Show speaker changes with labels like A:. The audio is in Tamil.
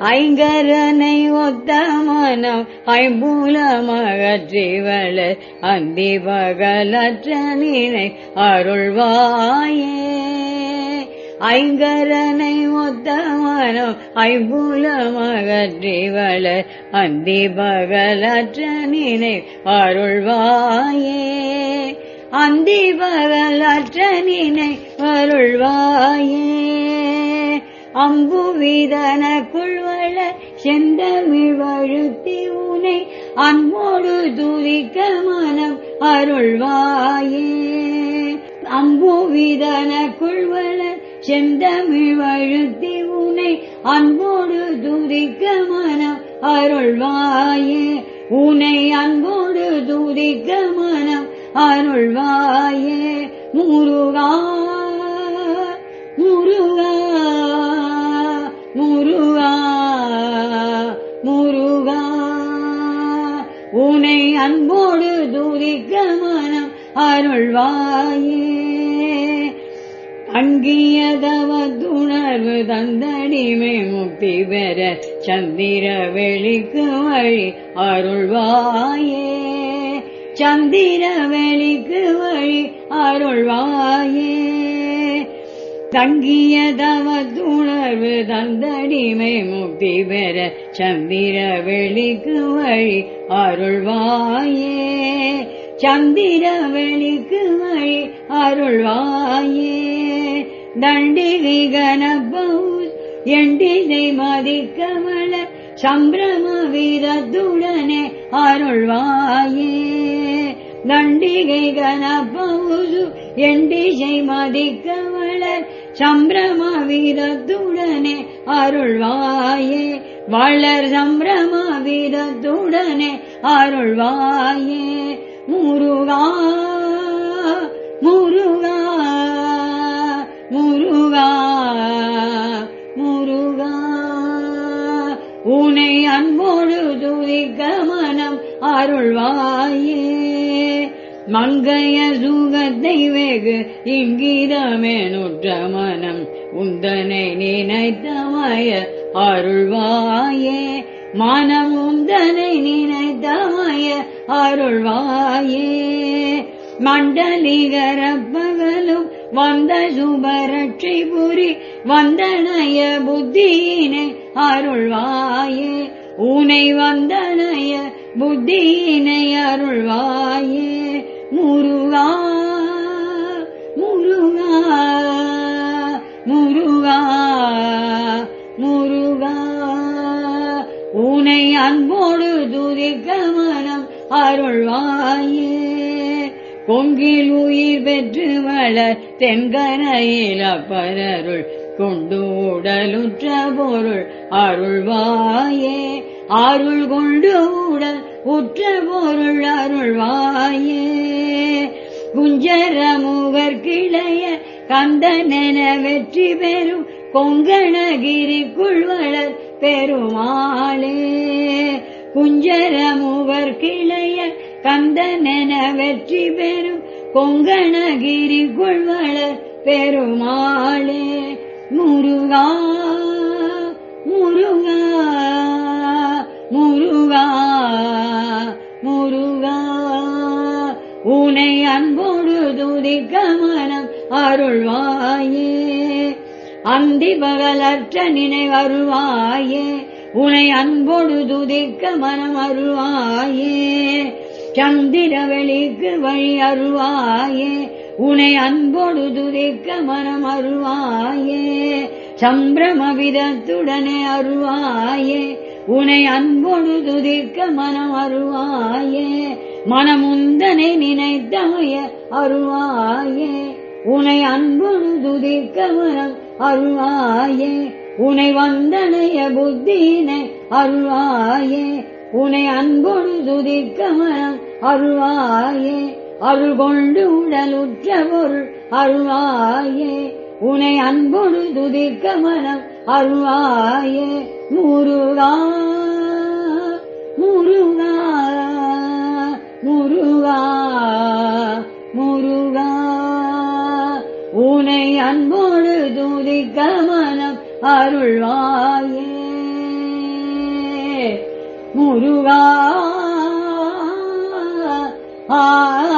A: ஐங்கரனை ஒத்த மனம் ஐம்பூலமகற்றிவள அந்தி பகலற்ற நினை அருள்வாயே. ஐங்கரனை ஒத்த மனம் ஐம்பூலமகற்றிவள அந்தி பகலற்ற நினை அருள்வாயே. அந்தி பகலற்ற நினை அருள்வாயே. அம்புவிதன குள்வள செந்தமிழ் வழுத்தி உனை அன்போடு துதிக்க மனம் அருள்வாயே. அம்புவிதன குள்வள செந்தமிழ் வழுத்தி உனை அன்போடு துதிக்க மனம் அருள்வாயே. உனை அன்போடு துதிக்க மனம் அருள்வாயே. முருகா முருகா. அன்போடு துதிக்க மனம் அருள்வாயே. அங்கியதவத்துணர்வு தந்தடிமை முக்தி பெற சந்திர வெளிக்கு வழி அருள்வாயே. சந்திர வெளிக்கு வழி அருள்வாயே. தங்கியதவத்துணர்வு தந்தடிமை முக்தி பெற சந்திர வெளிக்கு வழி அருள்வாயே. சந்திர வெளிக்கு வழி அருள்வாயே. தண்டிகை கனபௌஸ் எண்டிசை மதிக்கமல சம்பிரம வீரத்துடனே அருள்வாயே. தண்டிகை கனபௌசு எண்டிசை மதிக்கமல சம்பிரம வீரத்துடனே அருள்வாயே. வளர் சம்பிரம வீரத்துடனே அருள்வாயே. முருகா முருகா முருகா முருகா. உனை அன்போடு துதிக்க மனம் அருள்வாயே. மங்கைய சுகத்தை வெகு இங்கிதமே நுற்ற மனம். உந்தனை நினைத்தமய அருள்வாயே. மனம் உந்தனை நினைத்தமய அருள்வாயே. மண்டலிகரப்பகலும் வந்த சுபரட்சி புரி வந்தனைய புத்தியினை அருள்வாயே. உனை வந்தனைய புத்தியினை அருள்வாயே. முருகா முருகா முருகா முருகா. உனை அன்போடு துதிக்க மனம் அருள்வாயே. கொங்கில் உயிர் பெற்று வளர் தென்கரையில் அப்பரருள் கொண்டு உடலுற்ற பொருள் அருள்வாயே. அருள் கொண்டு உடல் உற்ற பொருள் அருள்வாயே. குஞ்சர முகர் கிளைய கந்தனென வெற்றி பெறும் கொங்கணகிரி வளர் பெருமாளே. குஞ்சர முகர் கிளைய கந்தனென வெற்றி பெறும் கொங்கணகிரி வளர் பெருமாளே. முருகா உனை அன்போடு துதிக்க மனம் அருள்வாயே. அந்தி பகலற்ற நினைவருவாயே உனை அன்போடு துதிக்க மனம் அருவாயே சந்திர வெளிக்கு வழி அருவாயே உனை அன்போடு துதிக்க மனம் அருவாயே சம்பிரம விதத்துடனே அருவாயே உனை அன்போடு துதிக்க மனம் அருவாயே மனமுந்தனை நினைத்தாய அருவாயே உனை அன்போடு துதிக்க மனம் அருவாயே உனை வந்தனைய புத்தினை அருவாயே உனை அன்போடு துதிக்க மனம் அருவாயே அருள் கொண்டு உடலுற்ற பொருள் அருவாயே உனை அன்போடு துதிக்க மனம் அருவாயே முருகா முருகா. முருகா முருகா. உனை அன்போடு துதிக்க மனம் அருள்வாயே. முருகா ஆ.